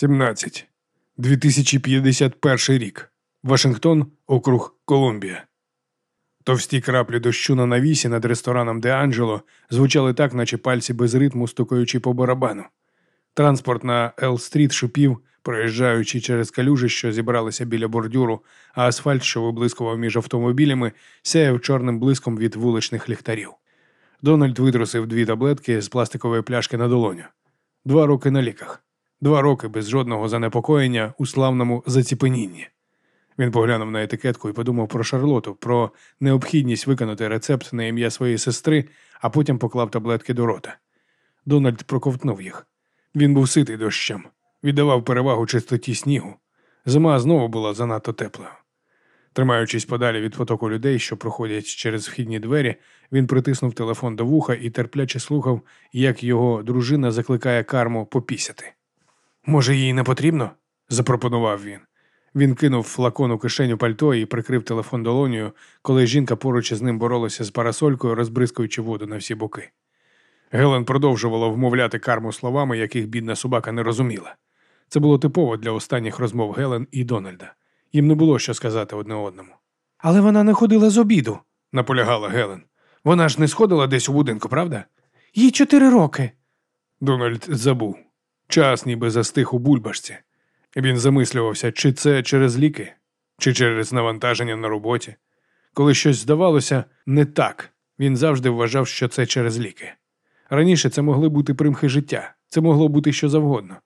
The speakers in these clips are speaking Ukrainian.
17. 2051 рік. Вашингтон, округ Колумбія. Товсті краплі дощу на навісі над рестораном Де Анджело звучали так, наче пальці без ритму стукаючи по барабану. Транспорт на Ел-стріт шипів, проїжджаючи через калюжі, що зібралися біля бордюру, а асфальт, що виблискував між автомобілями, сяяв чорним блиском від вуличних ліхтарів. Дональд витрусив дві таблетки з пластикової пляшки на долоню. Два роки на ліках. Два роки без жодного занепокоєння у славному заціпенінні. Він поглянув на етикетку і подумав про Шарлоту, про необхідність виконати рецепт на ім'я своєї сестри, а потім поклав таблетки до рота. Дональд проковтнув їх. Він був ситий дощем, віддавав перевагу чистоті снігу. Зима знову була занадто теплою. Тримаючись подалі від потоку людей, що проходять через вхідні двері, він притиснув телефон до вуха і терпляче слухав, як його дружина закликає карму попісяти. Може, їй не потрібно? запропонував він. Він кинув флакон у кишеню пальто і прикрив телефон долонію, коли жінка поруч із ним боролася з парасолькою, розбризкуючи воду на всі боки. Гелен продовжувала вмовляти карму словами, яких бідна собака не розуміла. Це було типово для останніх розмов Гелен і Дональда. Їм не було що сказати одне одному. Але вона не ходила з обіду, наполягала Гелен. Вона ж не сходила десь у будинку, правда? Їй чотири роки. Дональд забув. Час ніби застиг у бульбашці. Він замислювався, чи це через ліки, чи через навантаження на роботі. Коли щось здавалося не так, він завжди вважав, що це через ліки. Раніше це могли бути примхи життя, це могло бути що завгодно.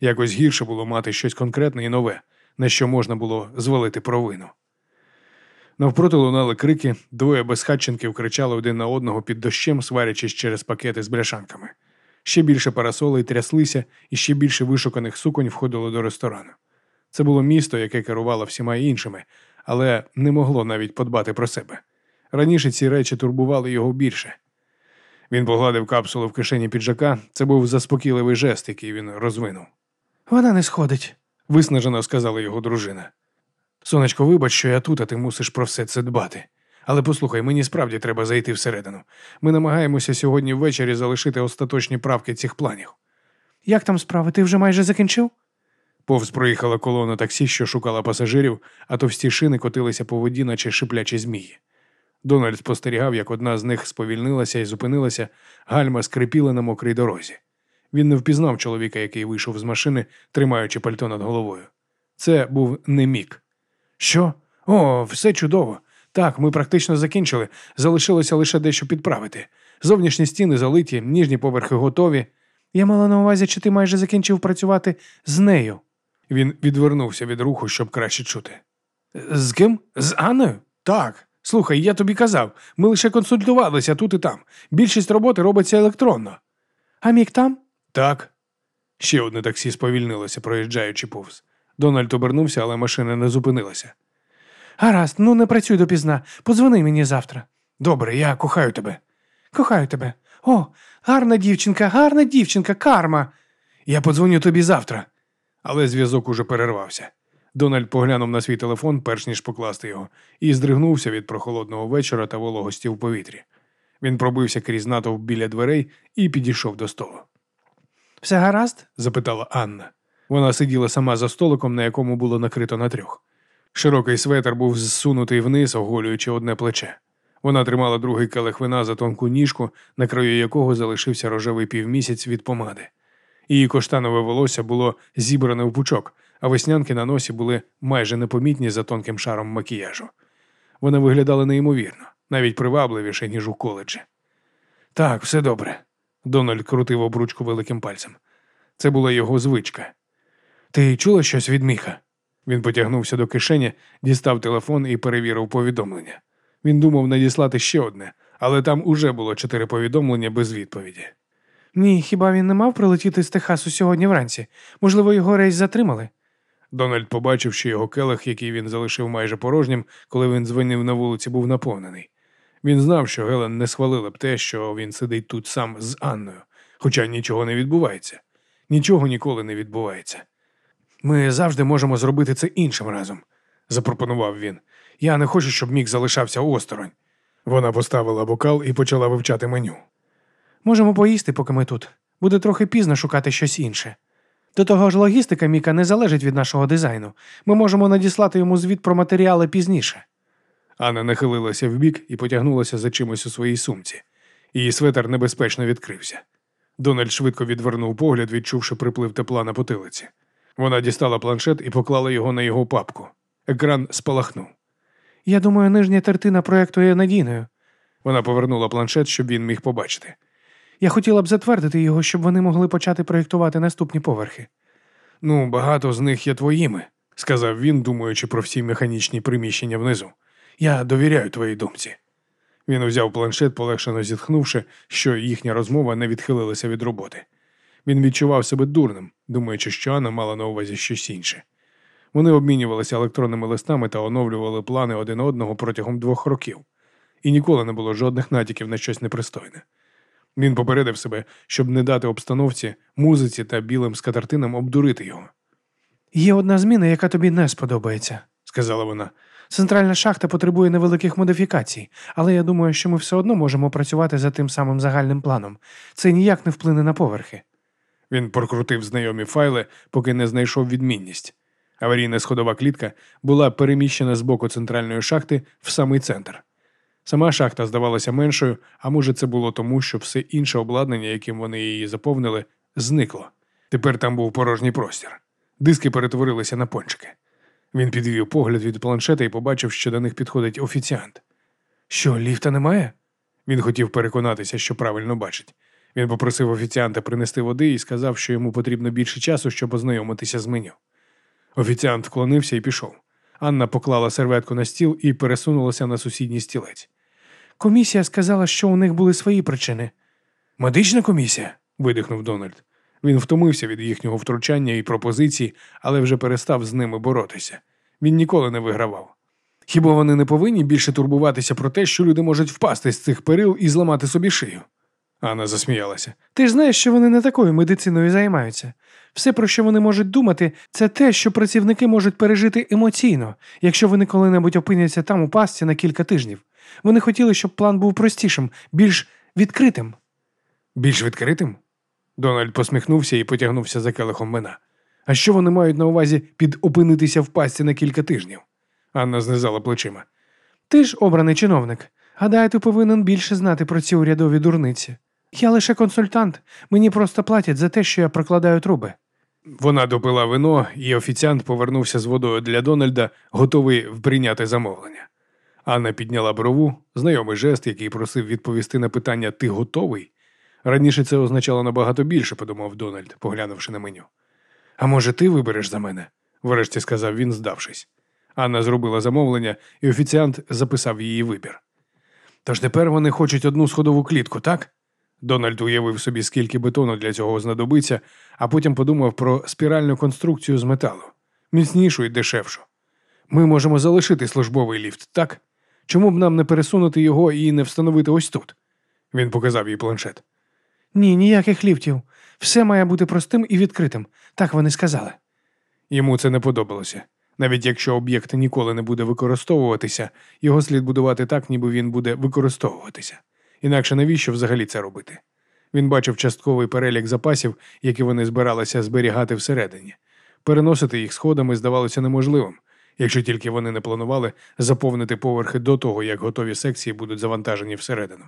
Якось гірше було мати щось конкретне і нове, на що можна було звалити провину. Навпроти лунали крики, двоє безхатченків кричали один на одного під дощем, сварячись через пакети з бляшанками. Ще більше парасолей тряслися, і ще більше вишуканих суконь входило до ресторану. Це було місто, яке керувало всіма іншими, але не могло навіть подбати про себе. Раніше ці речі турбували його більше. Він погладив капсулу в кишені піджака. Це був заспокійливий жест, який він розвинув. Вона не сходить, виснажено сказала його дружина. Сонечко, вибач, що я тут, а ти мусиш про все це дбати. Але послухай, мені справді треба зайти всередину. Ми намагаємося сьогодні ввечері залишити остаточні правки цих планів. Як там справи? Ти вже майже закінчив? Повз проїхала колона таксі, що шукала пасажирів, а товсті шини котилися по воді, наче шиплячі змії. Дональд спостерігав, як одна з них сповільнилася і зупинилася, гальма скрипіла на мокрій дорозі. Він не впізнав чоловіка, який вийшов з машини, тримаючи пальто над головою. Це був не мік. Що? О, все чудово. Так, ми практично закінчили. Залишилося лише дещо підправити. Зовнішні стіни залиті, ніжні поверхи готові. Я мала на увазі, чи ти майже закінчив працювати з нею. Він відвернувся від руху, щоб краще чути. З ким? З Анною? Так. Слухай, я тобі казав, ми лише консультувалися тут і там. Більшість роботи робиться електронно. А мік там? Так. Ще одне таксі сповільнилося, проїжджаючи повз. Дональд обернувся, але машина не зупинилася. Гаразд, ну не працюй допізна. Подзвони мені завтра. Добре, я кохаю тебе. Кохаю тебе. О, гарна дівчинка, гарна дівчинка, карма. Я подзвоню тобі завтра. Але зв'язок уже перервався. Дональд поглянув на свій телефон, перш ніж покласти його, і здригнувся від прохолодного вечора та вологості в повітрі. Він пробився крізь натовп біля дверей і підійшов до столу. Все гаразд? запитала Анна. Вона сиділа сама за столиком, на якому було накрито на трьох. Широкий светр був зсунутий вниз, оголюючи одне плече. Вона тримала другий келих вина за тонку ніжку, на краю якого залишився рожевий півмісяць від помади. Її коштанове волосся було зібране в пучок, а веснянки на носі були майже непомітні за тонким шаром макіяжу. Вони виглядали неймовірно, навіть привабливіше, ніж у коледжі. Так, все добре. Дональд крутив обручку великим пальцем. Це була його звичка. Ти чула щось від міха? Він потягнувся до кишені, дістав телефон і перевірив повідомлення. Він думав надіслати ще одне, але там уже було чотири повідомлення без відповіді. Ні, хіба він не мав прилетіти з Техасу сьогодні вранці? Можливо, його рейс затримали? Дональд побачив, що його келих, який він залишив майже порожнім, коли він дзвонив на вулиці, був наповнений. Він знав, що Гелен не схвалила б те, що він сидить тут сам з Анною, хоча нічого не відбувається. Нічого ніколи не відбувається. Ми завжди можемо зробити це іншим разом, запропонував він. Я не хочу, щоб мік залишався осторонь. Вона поставила бокал і почала вивчати меню. Можемо поїсти, поки ми тут. Буде трохи пізно шукати щось інше. До того ж, логістика Міка не залежить від нашого дизайну. Ми можемо надіслати йому звіт про матеріали пізніше. Анна нахилилася вбік і потягнулася за чимось у своїй сумці. Її светер небезпечно відкрився. Дональд швидко відвернув погляд, відчувши приплив тепла на потилиці. Вона дістала планшет і поклала його на його папку. Екран спалахнув. Я думаю, нижня тертина проекту є надійною. Вона повернула планшет, щоб він міг побачити. Я хотіла б затвердити його, щоб вони могли почати проєктувати наступні поверхи. Ну, багато з них є твоїми, сказав він, думаючи про всі механічні приміщення внизу. Я довіряю твоїй думці. Він узяв планшет, полегшено зітхнувши, що їхня розмова не відхилилася від роботи. Він відчував себе дурним, думаючи, що Анна мала на увазі щось інше. Вони обмінювалися електронними листами та оновлювали плани один одного протягом двох років, і ніколи не було жодних натяків на щось непристойне. Він попередив себе, щоб не дати обстановці, музиці та білим скатертинам обдурити його. Є одна зміна, яка тобі не сподобається, сказала вона. Центральна шахта потребує невеликих модифікацій, але я думаю, що ми все одно можемо працювати за тим самим загальним планом. Це ніяк не вплине на поверхи. Він прокрутив знайомі файли, поки не знайшов відмінність. Аварійна сходова клітка була переміщена з боку центральної шахти в самий центр. Сама шахта здавалася меншою, а може, це було тому, що все інше обладнання, яким вони її заповнили, зникло. Тепер там був порожній простір. Диски перетворилися на пончики. Він підвів погляд від планшета і побачив, що до них підходить офіціант. Що, ліфта немає? Він хотів переконатися, що правильно бачить. Він попросив офіціанта принести води і сказав, що йому потрібно більше часу, щоб ознайомитися з меню. Офіціант вклонився і пішов. Анна поклала серветку на стіл і пересунулася на сусідній стілець. Комісія сказала, що у них були свої причини. Медична комісія? видихнув Дональд. Він втомився від їхнього втручання і пропозицій, але вже перестав з ними боротися. Він ніколи не вигравав. Хіба вони не повинні більше турбуватися про те, що люди можуть впасти з цих перил і зламати собі шию? Анна засміялася. Ти ж знаєш, що вони не такою медициною займаються. Все, про що вони можуть думати, це те, що працівники можуть пережити емоційно, якщо вони коли-небудь опиняться там у пастці на кілька тижнів. Вони хотіли, щоб план був простішим, більш відкритим. Більш відкритим? Дональд посміхнувся і потягнувся за келихом мина. А що вони мають на увазі під опинитися в пастці на кілька тижнів? Анна знизала плечима. Ти ж обраний чиновник. Гадаю, ти повинен більше знати про ці урядові дурниці. Я лише консультант, мені просто платять за те, що я прокладаю труби. Вона допила вино, і офіціант повернувся з водою для Дональда, готовий прийняти замовлення. Анна підняла брову, знайомий жест, який просив відповісти на питання Ти готовий? Раніше це означало набагато більше, подумав Дональд, поглянувши на меню. А може, ти вибереш за мене? врешті сказав він, здавшись. Анна зробила замовлення, і офіціант записав її вибір. Тож тепер вони хочуть одну сходову клітку, так? Дональд уявив собі, скільки бетону для цього знадобиться, а потім подумав про спіральну конструкцію з металу, міцнішу і дешевшу. Ми можемо залишити службовий ліфт, так? Чому б нам не пересунути його і не встановити ось тут? Він показав їй планшет. Ні, ніяких ліфтів. Все має бути простим і відкритим. Так вони сказали. Йому це не подобалося. Навіть якщо об'єкт ніколи не буде використовуватися, його слід будувати так, ніби він буде використовуватися. Інакше навіщо взагалі це робити? Він бачив частковий перелік запасів, які вони збиралися зберігати всередині. Переносити їх сходами здавалося неможливим, якщо тільки вони не планували заповнити поверхи до того, як готові секції будуть завантажені всередину.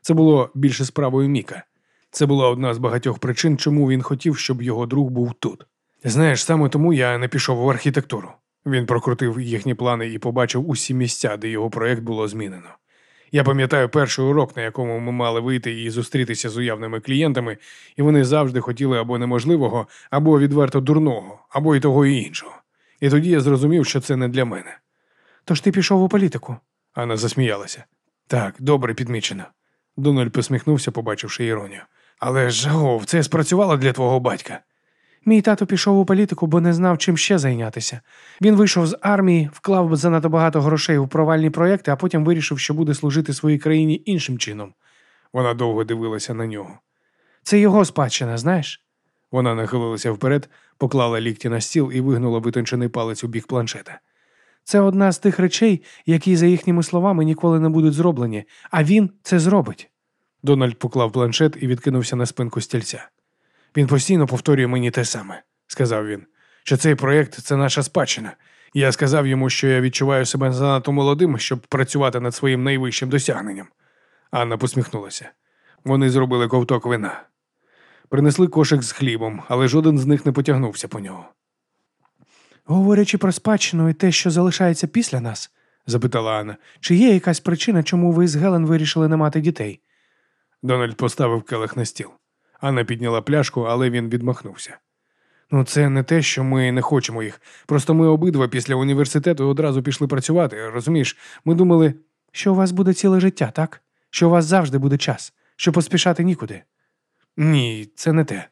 Це було більше справою Міка. Це була одна з багатьох причин, чому він хотів, щоб його друг був тут. Знаєш, саме тому я не пішов в архітектуру. Він прокрутив їхні плани і побачив усі місця, де його проєкт було змінено. Я пам'ятаю перший урок, на якому ми мали вийти і зустрітися з уявними клієнтами, і вони завжди хотіли або неможливого, або відверто дурного, або і того і іншого. І тоді я зрозумів, що це не для мене. Тож ти пішов у політику? Анна засміялася. Так, добре підмічено. Дональд посміхнувся, побачивши іронію. Але ж гов, це спрацювало для твого батька. Мій тато пішов у політику, бо не знав, чим ще зайнятися. Він вийшов з армії, вклав занадто багато грошей у провальні проекти, а потім вирішив, що буде служити своїй країні іншим чином. Вона довго дивилася на нього. Це його спадщина, знаєш? Вона нахилилася вперед, поклала лікті на стіл і вигнула витончений палець у бік планшета. Це одна з тих речей, які, за їхніми словами, ніколи не будуть зроблені, а він це зробить. Дональд поклав планшет і відкинувся на спинку стільця. Він постійно повторює мені те саме, сказав він, що цей проєкт це наша спадщина. Я сказав йому, що я відчуваю себе занадто молодим, щоб працювати над своїм найвищим досягненням. Анна посміхнулася. Вони зробили ковток вина. Принесли кошик з хлібом, але жоден з них не потягнувся по нього. Говорячи про спадщину і те, що залишається після нас, запитала Анна, чи є якась причина, чому ви з Гелен вирішили не мати дітей? Дональд поставив келих на стіл. Анна підняла пляшку, але він відмахнувся. Ну, це не те, що ми не хочемо їх. Просто ми обидва після університету одразу пішли працювати. Розумієш, ми думали, що у вас буде ціле життя, так? Що у вас завжди буде час, що поспішати нікуди. Ні, це не те.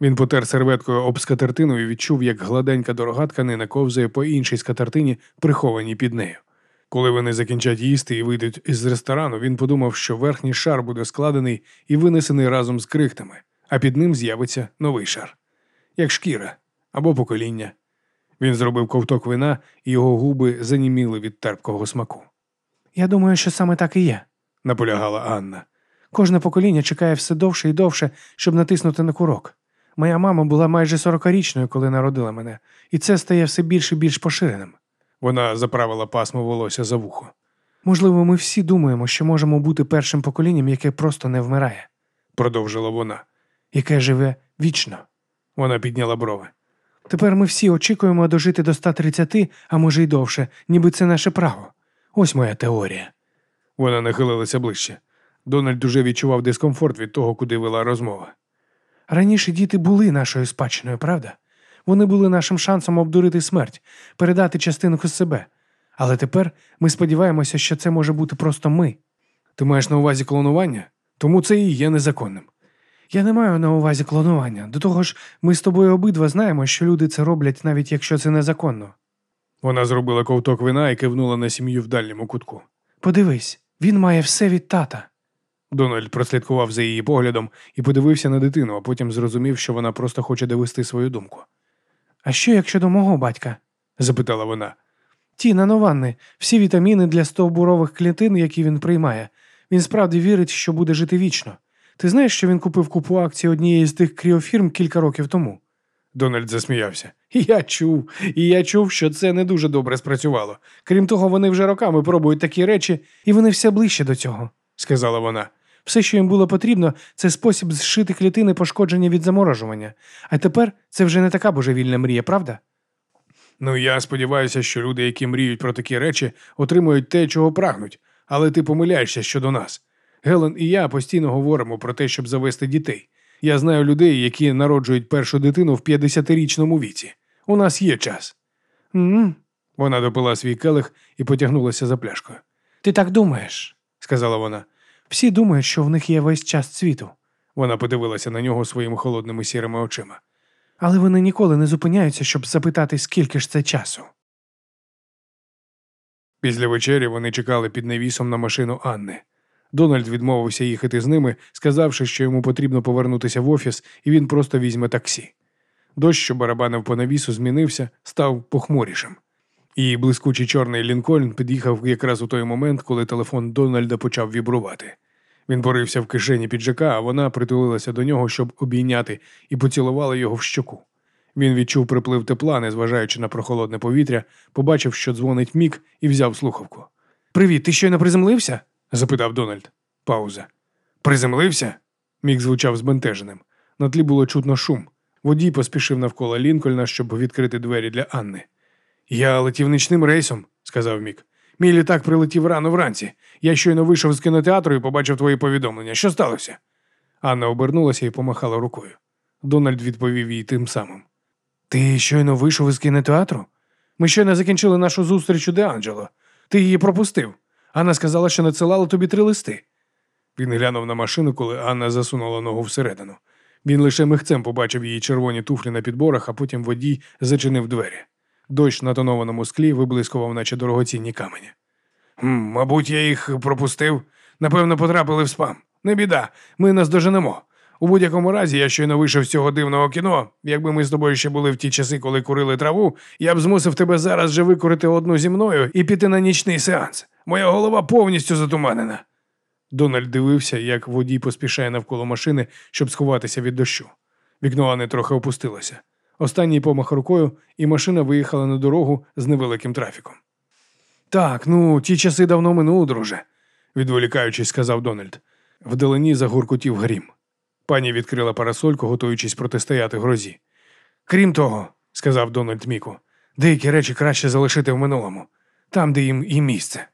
Він потер серветкою об скатертину і відчув, як гладенька дорога тканина ковзає по іншій скатертині, прихованій під нею. Коли вони закінчать їсти і вийдуть із ресторану, він подумав, що верхній шар буде складений і винесений разом з крихтами, а під ним з'явиться новий шар, як шкіра або покоління. Він зробив ковток вина, і його губи заніміли від терпкого смаку. Я думаю, що саме так і є, наполягала Анна. Кожне покоління чекає все довше і довше, щоб натиснути на курок. Моя мама була майже сорокарічною, коли народила мене, і це стає все більш і більш поширеним. Вона заправила пасмо волосся за вухо. Можливо, ми всі думаємо, що можемо бути першим поколінням, яке просто не вмирає, продовжила вона, яке живе вічно. Вона підняла брови. Тепер ми всі очікуємо дожити до 130, а може й довше, ніби це наше право. Ось моя теорія. Вона нахилилася ближче. Дональд уже відчував дискомфорт від того, куди вела розмова. Раніше діти були нашою спадщиною, правда? Вони були нашим шансом обдурити смерть, передати частинку з себе. Але тепер ми сподіваємося, що це може бути просто ми. Ти маєш на увазі клонування? Тому це і є незаконним. Я не маю на увазі клонування. До того ж, ми з тобою обидва знаємо, що люди це роблять, навіть якщо це незаконно. Вона зробила ковток вина і кивнула на сім'ю в дальньому кутку. Подивись, він має все від тата. Дональд прослідкував за її поглядом і подивився на дитину, а потім зрозумів, що вона просто хоче довести свою думку. А що як щодо мого батька? запитала вона. Ті нанованни, всі вітаміни для стовбурових клітин, які він приймає. Він справді вірить, що буде жити вічно. Ти знаєш, що він купив купу акцій однієї з тих кріофірм кілька років тому? Дональд засміявся. Я чув, і я чув, що це не дуже добре спрацювало. Крім того, вони вже роками пробують такі речі, і вони все ближче до цього, сказала вона. Все, що їм було потрібно, це спосіб зшити клітини пошкодження від заморожування. А тепер це вже не така божевільна мрія, правда? Ну, я сподіваюся, що люди, які мріють про такі речі, отримують те, чого прагнуть, але ти помиляєшся щодо нас. Гелен і я постійно говоримо про те, щоб завести дітей. Я знаю людей, які народжують першу дитину в 50-річному віці. У нас є час. Mm-hmm. Вона допила свій келих і потягнулася за пляшкою. Ти так думаєш, сказала вона. Всі думають, що в них є весь час світу. Вона подивилася на нього своїми холодними сірими очима. Але вони ніколи не зупиняються, щоб запитати, скільки ж це часу. Після вечері вони чекали під навісом на машину Анни. Дональд відмовився їхати з ними, сказавши, що йому потрібно повернутися в офіс, і він просто візьме таксі. Дощ, що барабанив по навісу, змінився, став похмурішим. І блискучий чорний Лінкольн під'їхав якраз у той момент, коли телефон Дональда почав вібрувати. Він порився в кишені піджака, а вона притулилася до нього, щоб обійняти, і поцілувала його в щоку. Він відчув приплив тепла, незважаючи на прохолодне повітря, побачив, що дзвонить мік, і взяв слухавку. Привіт, ти щойно приземлився? запитав Дональд. Пауза. Приземлився? Мік звучав збентеженим. На тлі було чутно шум. Водій поспішив навколо Лінкольна, щоб відкрити двері для Анни. Я летів нічним рейсом, сказав Мік. Мій літак прилетів рано вранці. Я щойно вийшов з кінотеатру і побачив твої повідомлення. Що сталося? Анна обернулася і помахала рукою. Дональд відповів їй тим самим. Ти щойно вийшов із кінотеатру? Ми щойно закінчили нашу зустріч у Де Анджело. Ти її пропустив. Анна сказала, що надсилала тобі три листи. Він глянув на машину, коли Анна засунула ногу всередину. Він лише михцем побачив її червоні туфлі на підборах, а потім водій зачинив двері. Дощ на тонованому склі виблискував, наче дорогоцінні камені. Мабуть, я їх пропустив. Напевно, потрапили в спам. Не біда, ми нас доженемо. У будь-якому разі, я щойно вийшов з цього дивного кіно. Якби ми з тобою ще були в ті часи, коли курили траву, я б змусив тебе зараз же викурити одну зі мною і піти на нічний сеанс. Моя голова повністю затуманена. Дональд дивився, як водій поспішає навколо машини, щоб сховатися від дощу. Вікно Анни трохи опустилося. Останній помах рукою, і машина виїхала на дорогу з невеликим трафіком. Так, ну, ті часи давно минули, друже, відволікаючись, сказав Дональд. Вдалині загуркотів грім. Пані відкрила парасольку, готуючись протистояти грозі. Крім того, сказав Дональд Міку, деякі речі краще залишити в минулому, там, де їм і місце.